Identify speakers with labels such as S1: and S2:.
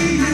S1: you.